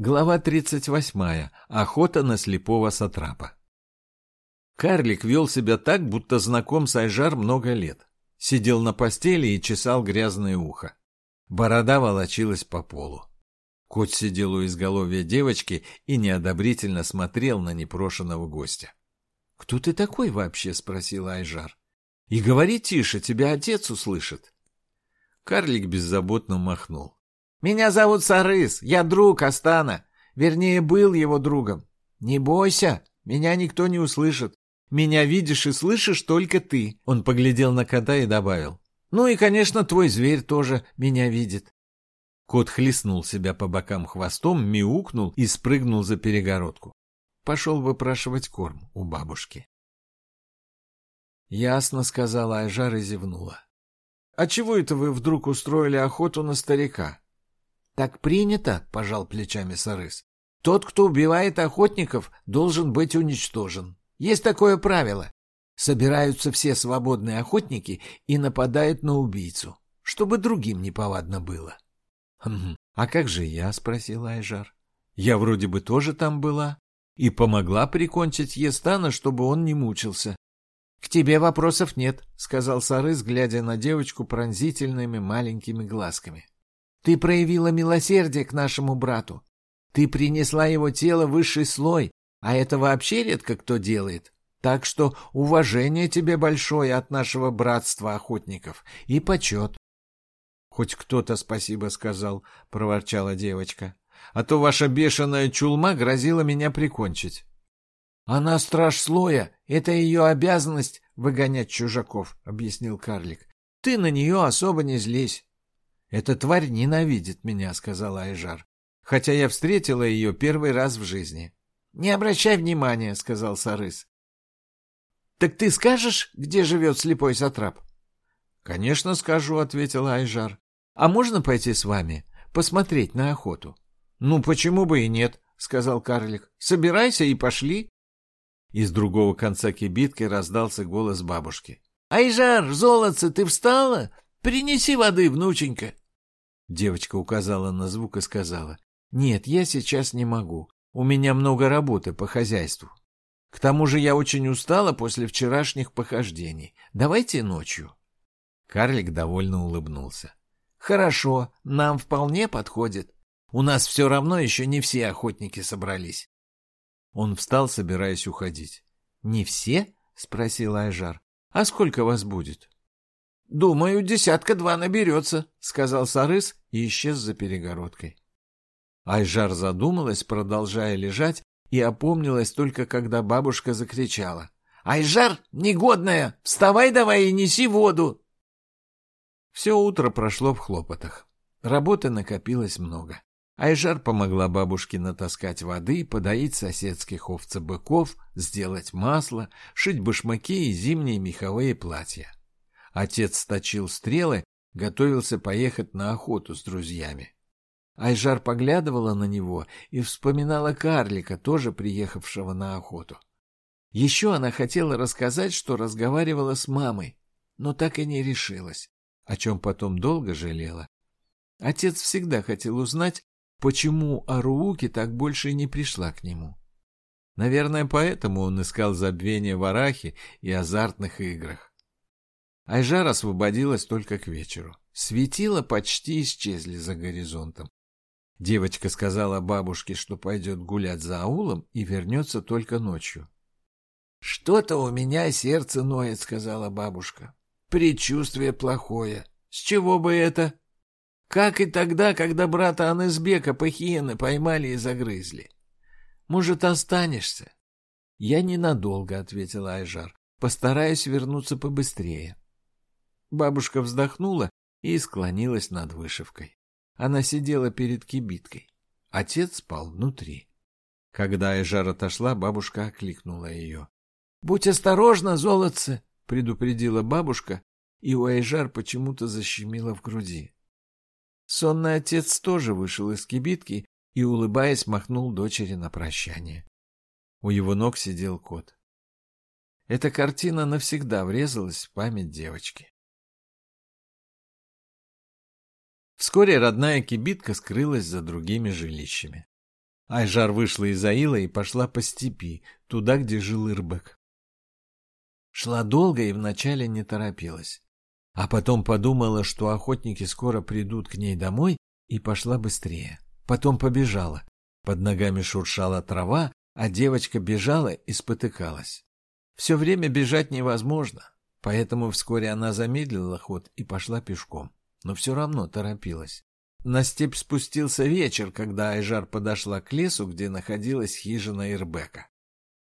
Глава 38. Охота на слепого сатрапа. Карлик вел себя так, будто знаком с Айжар много лет. Сидел на постели и чесал грязное ухо. Борода волочилась по полу. Кот сидел у изголовья девочки и неодобрительно смотрел на непрошенного гостя. — Кто ты такой вообще? — спросила Айжар. — И говори тише, тебя отец услышит. Карлик беззаботно махнул. Меня зовут Сарыс, я друг Астана. Вернее, был его другом. Не бойся, меня никто не услышит. Меня видишь и слышишь только ты. Он поглядел на кота и добавил. Ну и, конечно, твой зверь тоже меня видит. Кот хлестнул себя по бокам хвостом, мяукнул и спрыгнул за перегородку. Пошел выпрашивать корм у бабушки. «Ясно», — сказала Айжар и зевнула. «А чего это вы вдруг устроили охоту на старика?» «Так принято», — пожал плечами Сарыс. «Тот, кто убивает охотников, должен быть уничтожен. Есть такое правило. Собираются все свободные охотники и нападают на убийцу, чтобы другим неповадно было». «Хм, «А как же я?» — спросил Айжар. «Я вроде бы тоже там была и помогла прикончить Естана, чтобы он не мучился». «К тебе вопросов нет», — сказал Сарыс, глядя на девочку пронзительными маленькими глазками. Ты проявила милосердие к нашему брату. Ты принесла его тело в высший слой, а это вообще редко кто делает. Так что уважение тебе большое от нашего братства охотников и почет. — Хоть кто-то спасибо сказал, — проворчала девочка. — А то ваша бешеная чулма грозила меня прикончить. — Она страж слоя, это ее обязанность выгонять чужаков, — объяснил карлик. — Ты на нее особо не злись. «Эта тварь ненавидит меня», — сказала Айжар, «хотя я встретила ее первый раз в жизни». «Не обращай внимания», — сказал Сарыс. «Так ты скажешь, где живет слепой сатрап?» «Конечно скажу», — ответила Айжар. «А можно пойти с вами, посмотреть на охоту?» «Ну, почему бы и нет», — сказал карлик. «Собирайся и пошли». Из другого конца кибитки раздался голос бабушки. «Айжар, золотце, ты встала? Принеси воды, внученька. Девочка указала на звук и сказала. Нет, я сейчас не могу. У меня много работы по хозяйству. К тому же я очень устала после вчерашних похождений. Давайте ночью. Карлик довольно улыбнулся. Хорошо, нам вполне подходит. У нас все равно еще не все охотники собрались. Он встал, собираясь уходить. «Не все?» — спросил Айжар. «А сколько вас будет?» «Думаю, десятка-два наберется», — сказал Сарыс и исчез за перегородкой. Айжар задумалась, продолжая лежать, и опомнилась только, когда бабушка закричала. «Айжар, негодная! Вставай давай и неси воду!» Все утро прошло в хлопотах. Работы накопилось много. Айжар помогла бабушке натаскать воды, подоить соседских овцебыков, сделать масло, шить башмаки и зимние меховые платья. Отец точил стрелы, готовился поехать на охоту с друзьями. Айжар поглядывала на него и вспоминала карлика, тоже приехавшего на охоту. Еще она хотела рассказать, что разговаривала с мамой, но так и не решилась, о чем потом долго жалела. Отец всегда хотел узнать, почему Арууки так больше не пришла к нему. Наверное, поэтому он искал забвение в Арахе и азартных играх. Айжар освободилась только к вечеру. Светила почти исчезли за горизонтом. Девочка сказала бабушке, что пойдет гулять за аулом и вернется только ночью. — Что-то у меня сердце ноет, — сказала бабушка. — Предчувствие плохое. С чего бы это? Как и тогда, когда брата Анесбека пахиены поймали и загрызли. Может, останешься? — Я ненадолго, — ответила Айжар. — Постараюсь вернуться побыстрее. Бабушка вздохнула и склонилась над вышивкой. Она сидела перед кибиткой. Отец спал внутри. Когда Эжар отошла, бабушка окликнула ее. — Будь осторожна, золотце! — предупредила бабушка, и у Эжар почему-то защемило в груди. Сонный отец тоже вышел из кибитки и, улыбаясь, махнул дочери на прощание. У его ног сидел кот. Эта картина навсегда врезалась в память девочки. Вскоре родная кибитка скрылась за другими жилищами. Айжар вышла из Аила и пошла по степи, туда, где жил Ирбек. Шла долго и вначале не торопилась. А потом подумала, что охотники скоро придут к ней домой, и пошла быстрее. Потом побежала. Под ногами шуршала трава, а девочка бежала и спотыкалась. Все время бежать невозможно, поэтому вскоре она замедлила ход и пошла пешком, но все равно торопилась. На степь спустился вечер, когда Айжар подошла к лесу, где находилась хижина Ирбека.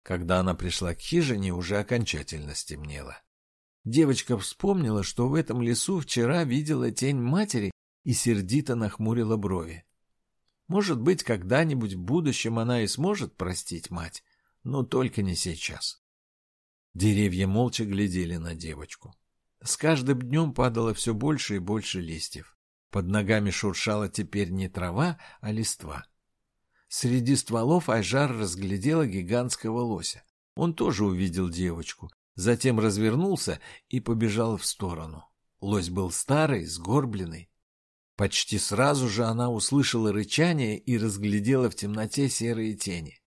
Когда она пришла к хижине, уже окончательно стемнело. Девочка вспомнила, что в этом лесу вчера видела тень матери и сердито нахмурила брови. Может быть, когда-нибудь в будущем она и сможет простить мать, но только не сейчас. Деревья молча глядели на девочку. С каждым днем падало все больше и больше листьев. Под ногами шуршала теперь не трава, а листва. Среди стволов Айжар разглядела гигантского лося. Он тоже увидел девочку, затем развернулся и побежал в сторону. Лось был старый, сгорбленный. Почти сразу же она услышала рычание и разглядела в темноте серые тени.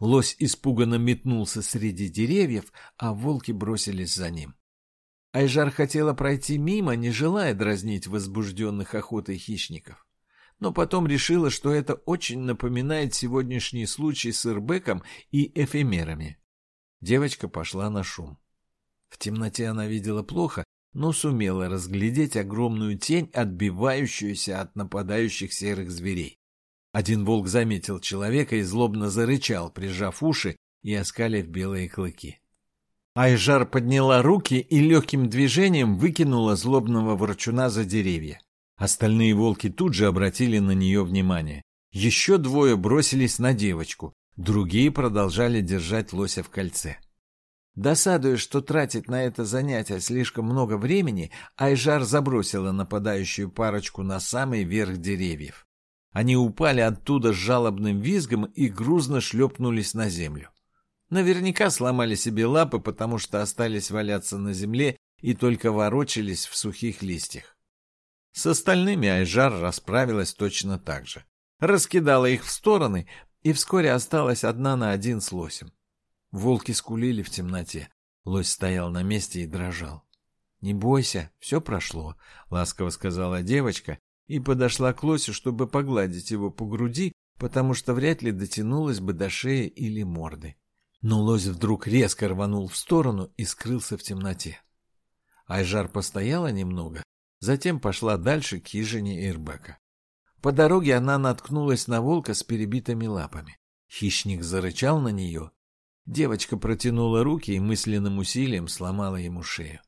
Лось испуганно метнулся среди деревьев, а волки бросились за ним. Айжар хотела пройти мимо, не желая дразнить возбужденных охотой хищников. Но потом решила, что это очень напоминает сегодняшний случай с Ирбеком и эфемерами. Девочка пошла на шум. В темноте она видела плохо, но сумела разглядеть огромную тень, отбивающуюся от нападающих серых зверей. Один волк заметил человека и злобно зарычал, прижав уши и оскалив белые клыки. Айжар подняла руки и легким движением выкинула злобного ворчуна за деревья. Остальные волки тут же обратили на нее внимание. Еще двое бросились на девочку, другие продолжали держать лося в кольце. Досадуя, что тратить на это занятие слишком много времени, Айжар забросила нападающую парочку на самый верх деревьев. Они упали оттуда с жалобным визгом и грузно шлепнулись на землю. Наверняка сломали себе лапы, потому что остались валяться на земле и только ворочались в сухих листьях. С остальными Айжар расправилась точно так же. Раскидала их в стороны и вскоре осталась одна на один с лосем. Волки скулили в темноте. Лось стоял на месте и дрожал. «Не бойся, все прошло», — ласково сказала девочка и подошла к лосю, чтобы погладить его по груди, потому что вряд ли дотянулась бы до шеи или морды. Но лось вдруг резко рванул в сторону и скрылся в темноте. Айжар постояла немного, затем пошла дальше к хижине Ирбека. По дороге она наткнулась на волка с перебитыми лапами. Хищник зарычал на нее. Девочка протянула руки и мысленным усилием сломала ему шею.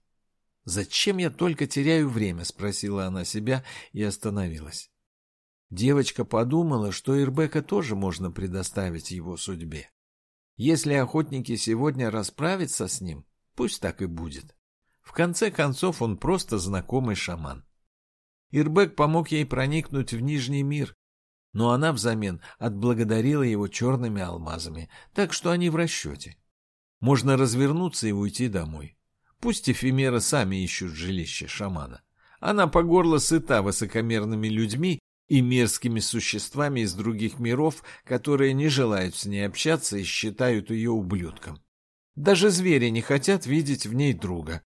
«Зачем я только теряю время?» — спросила она себя и остановилась. Девочка подумала, что Ирбека тоже можно предоставить его судьбе. Если охотники сегодня расправятся с ним, пусть так и будет. В конце концов, он просто знакомый шаман. Ирбек помог ей проникнуть в Нижний мир, но она взамен отблагодарила его черными алмазами, так что они в расчете. Можно развернуться и уйти домой. Пусть эфемеры сами ищут жилище шамана. Она по горло сыта высокомерными людьми и мерзкими существами из других миров, которые не желают с ней общаться и считают ее ублюдком. Даже звери не хотят видеть в ней друга.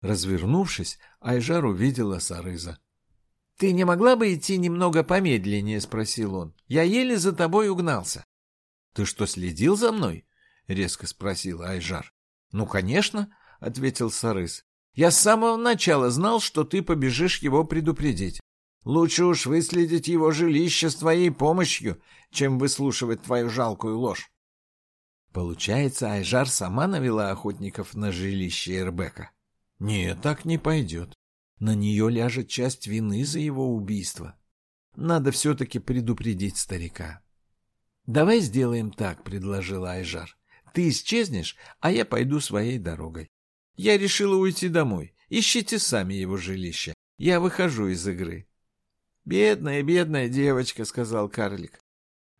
Развернувшись, Айжар увидела Сарыза. — Ты не могла бы идти немного помедленнее? — спросил он. — Я еле за тобой угнался. — Ты что, следил за мной? — резко спросил Айжар. — Ну, конечно, — ответил Сарыс. «Я с самого начала знал, что ты побежишь его предупредить. Лучше уж выследить его жилище с твоей помощью, чем выслушивать твою жалкую ложь». Получается, Айжар сама навела охотников на жилище Эрбека? Нет, так не пойдет. На нее ляжет часть вины за его убийство. Надо все-таки предупредить старика. «Давай сделаем так», — предложила Айжар. «Ты исчезнешь, а я пойду своей дорогой. Я решила уйти домой. Ищите сами его жилище. Я выхожу из игры. «Бедная, бедная девочка», — сказал карлик.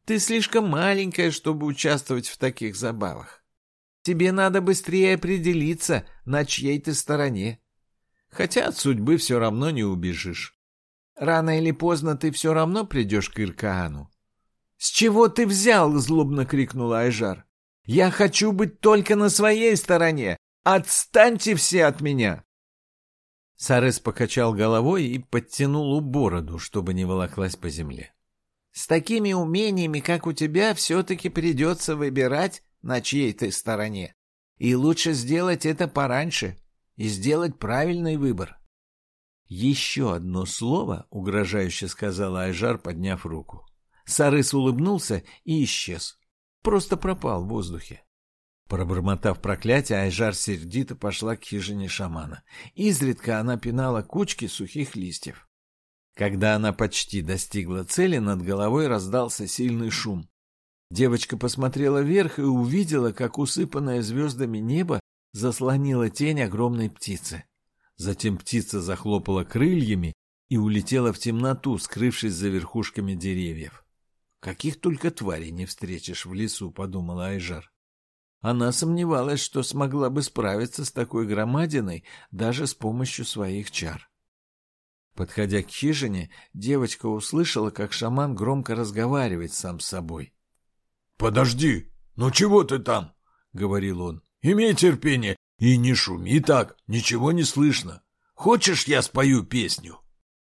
«Ты слишком маленькая, чтобы участвовать в таких забавах. Тебе надо быстрее определиться, на чьей ты стороне. Хотя от судьбы все равно не убежишь. Рано или поздно ты все равно придешь к Иркаану. «С чего ты взял?» — злобно крикнула Айжар. «Я хочу быть только на своей стороне! Отстаньте все от меня!» Сарес покачал головой и подтянул бороду, чтобы не волоклась по земле. «С такими умениями, как у тебя, все-таки придется выбирать, на чьей ты стороне. И лучше сделать это пораньше и сделать правильный выбор». «Еще одно слово», — угрожающе сказала Айжар, подняв руку. Сарыс улыбнулся и исчез. Просто пропал в воздухе. Пробормотав проклятие, Айжар сердито пошла к хижине шамана. Изредка она пинала кучки сухих листьев. Когда она почти достигла цели, над головой раздался сильный шум. Девочка посмотрела вверх и увидела, как усыпанное звездами небо заслонило тень огромной птицы. Затем птица захлопала крыльями и улетела в темноту, скрывшись за верхушками деревьев. «Каких только тварей не встретишь в лесу», — подумала Айжар. Она сомневалась, что смогла бы справиться с такой громадиной даже с помощью своих чар. Подходя к хижине, девочка услышала, как шаман громко разговаривает сам с собой. «Подожди! Ну чего ты там?» — говорил он. «Имей терпение и не шуми так, ничего не слышно. Хочешь, я спою песню?»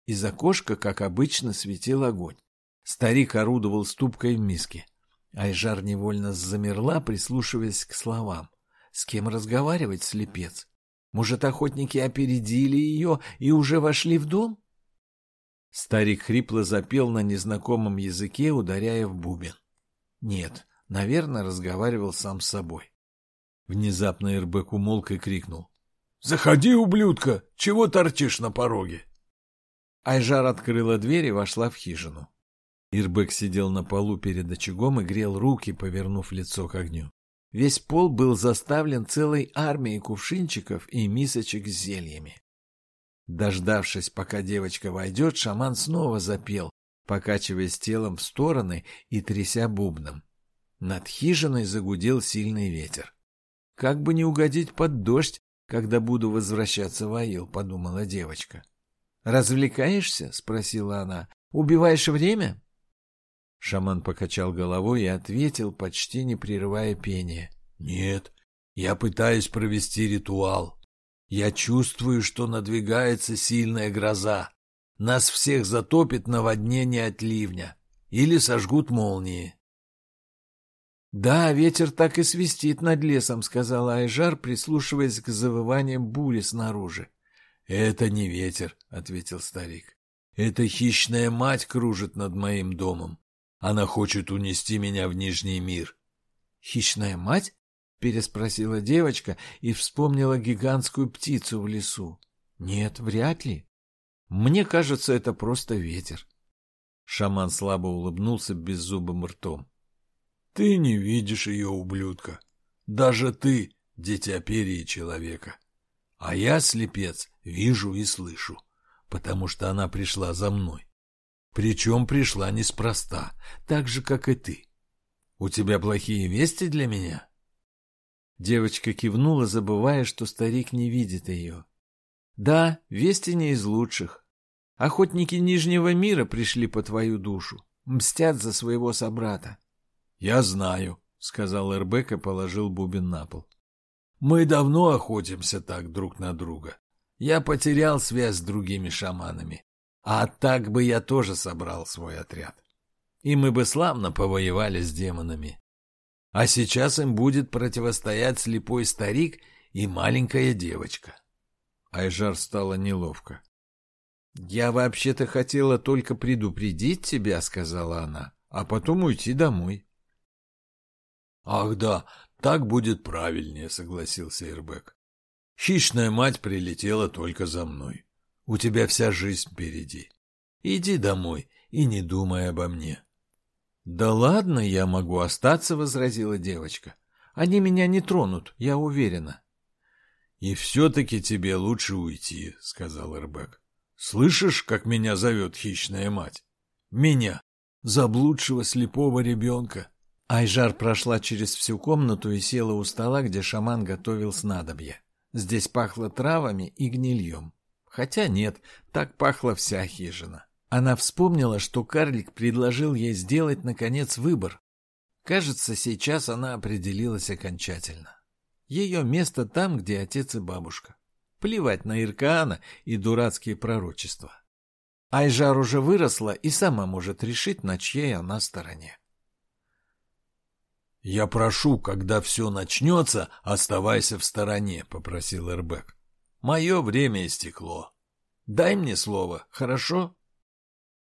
Из окошка, как обычно, светил огонь. Старик орудовал ступкой в миске. Айжар невольно замерла, прислушиваясь к словам. С кем разговаривать, слепец? Может, охотники опередили ее и уже вошли в дом? Старик хрипло запел на незнакомом языке, ударяя в бубен. Нет, наверное, разговаривал сам с собой. Внезапно Ирбек умолк и крикнул. — Заходи, ублюдка! Чего торчишь на пороге? Айжар открыла дверь и вошла в хижину. Ирбек сидел на полу перед очагом и грел руки, повернув лицо к огню. Весь пол был заставлен целой армией кувшинчиков и мисочек с зельями. Дождавшись, пока девочка войдет, шаман снова запел, покачиваясь телом в стороны и тряся бубном. Над хижиной загудел сильный ветер. «Как бы не угодить под дождь, когда буду возвращаться в Аил», — подумала девочка. «Развлекаешься?» — спросила она. «Убиваешь время?» Шаман покачал головой и ответил, почти не прерывая пение. «Нет, я пытаюсь провести ритуал. Я чувствую, что надвигается сильная гроза. Нас всех затопит наводнение от ливня. Или сожгут молнии». «Да, ветер так и свистит над лесом», — сказала Айжар, прислушиваясь к завываниям бури снаружи. «Это не ветер», — ответил старик. «Это хищная мать кружит над моим домом. Она хочет унести меня в Нижний мир. «Хищная мать?» — переспросила девочка и вспомнила гигантскую птицу в лесу. «Нет, вряд ли. Мне кажется, это просто ветер». Шаман слабо улыбнулся беззубым ртом. «Ты не видишь ее, ублюдка. Даже ты, дитя перья человека. А я, слепец, вижу и слышу, потому что она пришла за мной. Причем пришла неспроста, так же, как и ты. У тебя плохие вести для меня?» Девочка кивнула, забывая, что старик не видит ее. «Да, вести не из лучших. Охотники Нижнего мира пришли по твою душу, мстят за своего собрата». «Я знаю», — сказал Эрбек и положил бубен на пол. «Мы давно охотимся так друг на друга. Я потерял связь с другими шаманами. А так бы я тоже собрал свой отряд. И мы бы славно повоевали с демонами. А сейчас им будет противостоять слепой старик и маленькая девочка. Айжар стало неловко. «Я вообще-то хотела только предупредить тебя», — сказала она, — «а потом уйти домой». «Ах да, так будет правильнее», — согласился Ирбек. «Хищная мать прилетела только за мной. У тебя вся жизнь впереди. Иди домой и не думай обо мне. — Да ладно, я могу остаться, — возразила девочка. — Они меня не тронут, я уверена. — И все-таки тебе лучше уйти, — сказал Эрбек. — Слышишь, как меня зовет хищная мать? Меня, заблудшего слепого ребенка. Айжар прошла через всю комнату и села у стола, где шаман готовил снадобье. Здесь пахло травами и гнильем. Хотя нет, так пахла вся хижина. Она вспомнила, что карлик предложил ей сделать, наконец, выбор. Кажется, сейчас она определилась окончательно. Ее место там, где отец и бабушка. Плевать на Иркаана и дурацкие пророчества. Айжар уже выросла и сама может решить, на чьей она стороне. «Я прошу, когда все начнется, оставайся в стороне», — попросил Эрбек. «Мое время истекло. Дай мне слово, хорошо?»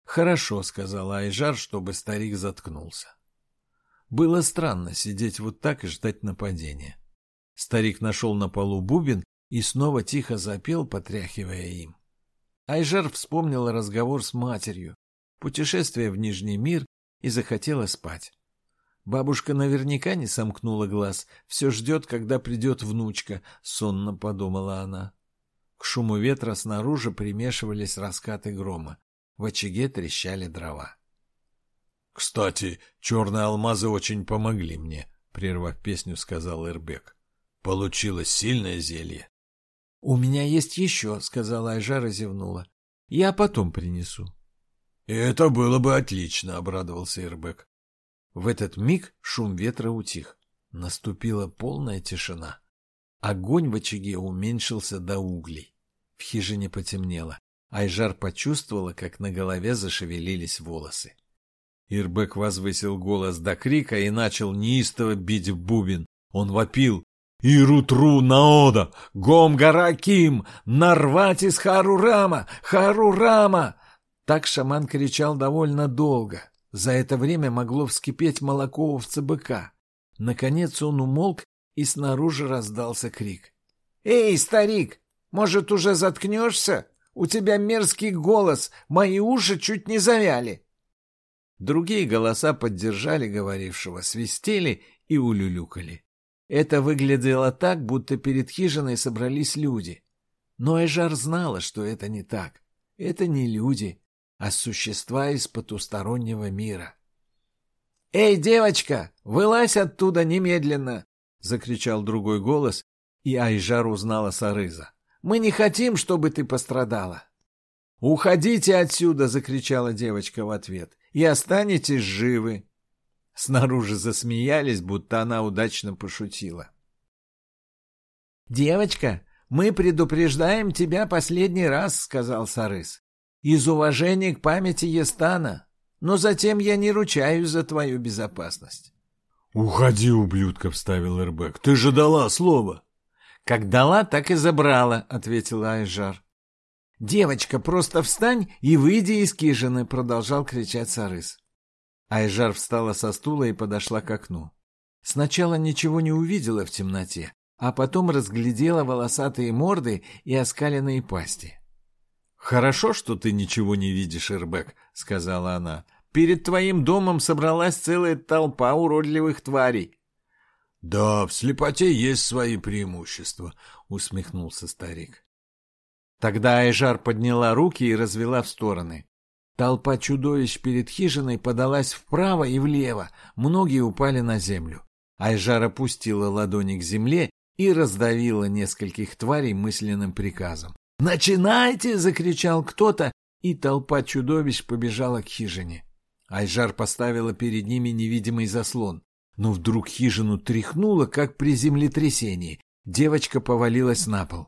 «Хорошо», — сказала Айжар, чтобы старик заткнулся. Было странно сидеть вот так и ждать нападения. Старик нашел на полу бубен и снова тихо запел, потряхивая им. Айжар вспомнила разговор с матерью, путешествие в Нижний мир и захотела спать. Бабушка наверняка не сомкнула глаз, все ждет, когда придет внучка, сонно подумала она. К шуму ветра снаружи примешивались раскаты грома. В очаге трещали дрова. — Кстати, черные алмазы очень помогли мне, — прервав песню, сказал Эрбек. — Получилось сильное зелье. — У меня есть еще, — сказала Айжа, разевнула. — Я потом принесу. — Это было бы отлично, — обрадовался Эрбек. В этот миг шум ветра утих. Наступила полная тишина. Огонь в очаге уменьшился до углей. В хижине потемнело. Айжар почувствовала, как на голове зашевелились волосы. Ирбек возвысил голос до крика и начал неистово бить в бубен. Он вопил. «Ирутру наода! Гом гараким! Нарвать из Харурама! Харурама!» Так шаман кричал довольно долго. За это время могло вскипеть молоко овца быка. Наконец он умолк, и снаружи раздался крик. «Эй, старик, может, уже заткнешься? У тебя мерзкий голос, мои уши чуть не завяли!» Другие голоса поддержали говорившего, свистели и улюлюкали. Это выглядело так, будто перед хижиной собрались люди. Но Эжар знала, что это не так. Это не люди, а существа из потустороннего мира. «Эй, девочка, вылазь оттуда немедленно!» — закричал другой голос, и Айжар узнала Сарыза. «Мы не хотим, чтобы ты пострадала!» «Уходите отсюда!» — закричала девочка в ответ. «И останетесь живы!» Снаружи засмеялись, будто она удачно пошутила. «Девочка, мы предупреждаем тебя последний раз», — сказал Сарыс из уважения к памяти Естана, но затем я не ручаюсь за твою безопасность. — Уходи, ублюдка, — вставил Эрбек. — Ты же дала слово. — Как дала, так и забрала, — ответила Айжар. — Девочка, просто встань и выйди из кижины, — продолжал кричать Сарыс. Айжар встала со стула и подошла к окну. Сначала ничего не увидела в темноте, а потом разглядела волосатые морды и оскаленные пасти. «Хорошо, что ты ничего не видишь, Ирбек», — сказала она. «Перед твоим домом собралась целая толпа уродливых тварей». «Да, в слепоте есть свои преимущества», — усмехнулся старик. Тогда Айжар подняла руки и развела в стороны. Толпа чудовищ перед хижиной подалась вправо и влево, многие упали на землю. Айжар опустила ладони к земле и раздавила нескольких тварей мысленным приказом. «Начинайте!» — закричал кто-то, и толпа чудовищ побежала к хижине. Айжар поставила перед ними невидимый заслон. Но вдруг хижину тряхнуло, как при землетрясении. Девочка повалилась на пол.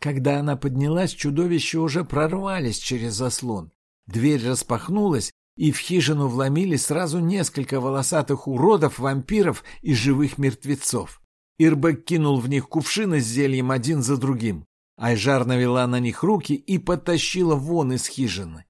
Когда она поднялась, чудовища уже прорвались через заслон. Дверь распахнулась, и в хижину вломили сразу несколько волосатых уродов, вампиров и живых мертвецов. Ирбек кинул в них кувшины с зельем один за другим. Айжар навела на них руки и потащила вон из хижины.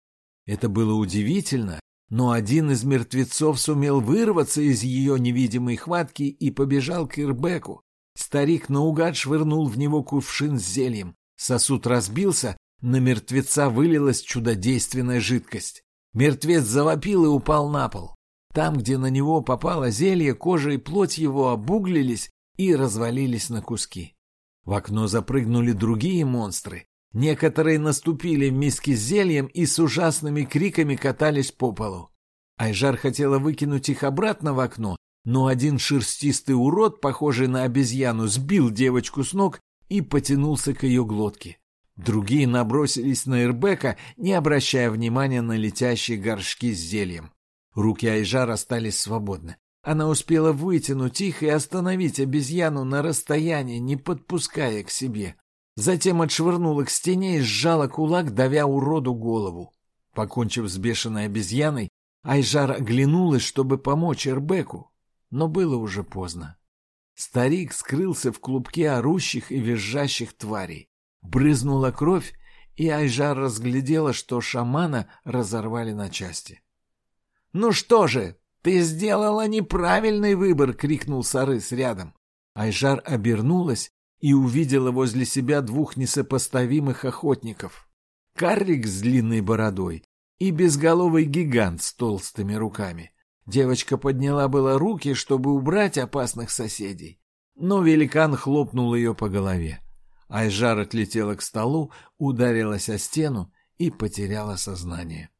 Это было удивительно, но один из мертвецов сумел вырваться из ее невидимой хватки и побежал к Ирбеку. Старик наугад швырнул в него кувшин с зельем. Сосуд разбился, на мертвеца вылилась чудодейственная жидкость. Мертвец завопил и упал на пол. Там, где на него попало зелье, кожа и плоть его обуглились и развалились на куски. В окно запрыгнули другие монстры. Некоторые наступили миски с зельем и с ужасными криками катались по полу. Айжар хотела выкинуть их обратно в окно, но один шерстистый урод, похожий на обезьяну, сбил девочку с ног и потянулся к ее глотке. Другие набросились на Ирбека, не обращая внимания на летящие горшки с зельем. Руки Айжар остались свободны. Она успела вытянуть их и остановить обезьяну на расстоянии, не подпуская к себе. Затем отшвырнула к стене и сжала кулак, давя уроду голову. Покончив с бешеной обезьяной, Айжар оглянулась, чтобы помочь Эрбеку, но было уже поздно. Старик скрылся в клубке орущих и визжащих тварей. Брызнула кровь, и Айжар разглядела, что шамана разорвали на части. «Ну что же, ты сделала неправильный выбор!» — крикнул Сарыс рядом. Айжар обернулась и увидела возле себя двух несопоставимых охотников. Каррик с длинной бородой и безголовый гигант с толстыми руками. Девочка подняла было руки, чтобы убрать опасных соседей, но великан хлопнул ее по голове. Айжар отлетела к столу, ударилась о стену и потеряла сознание.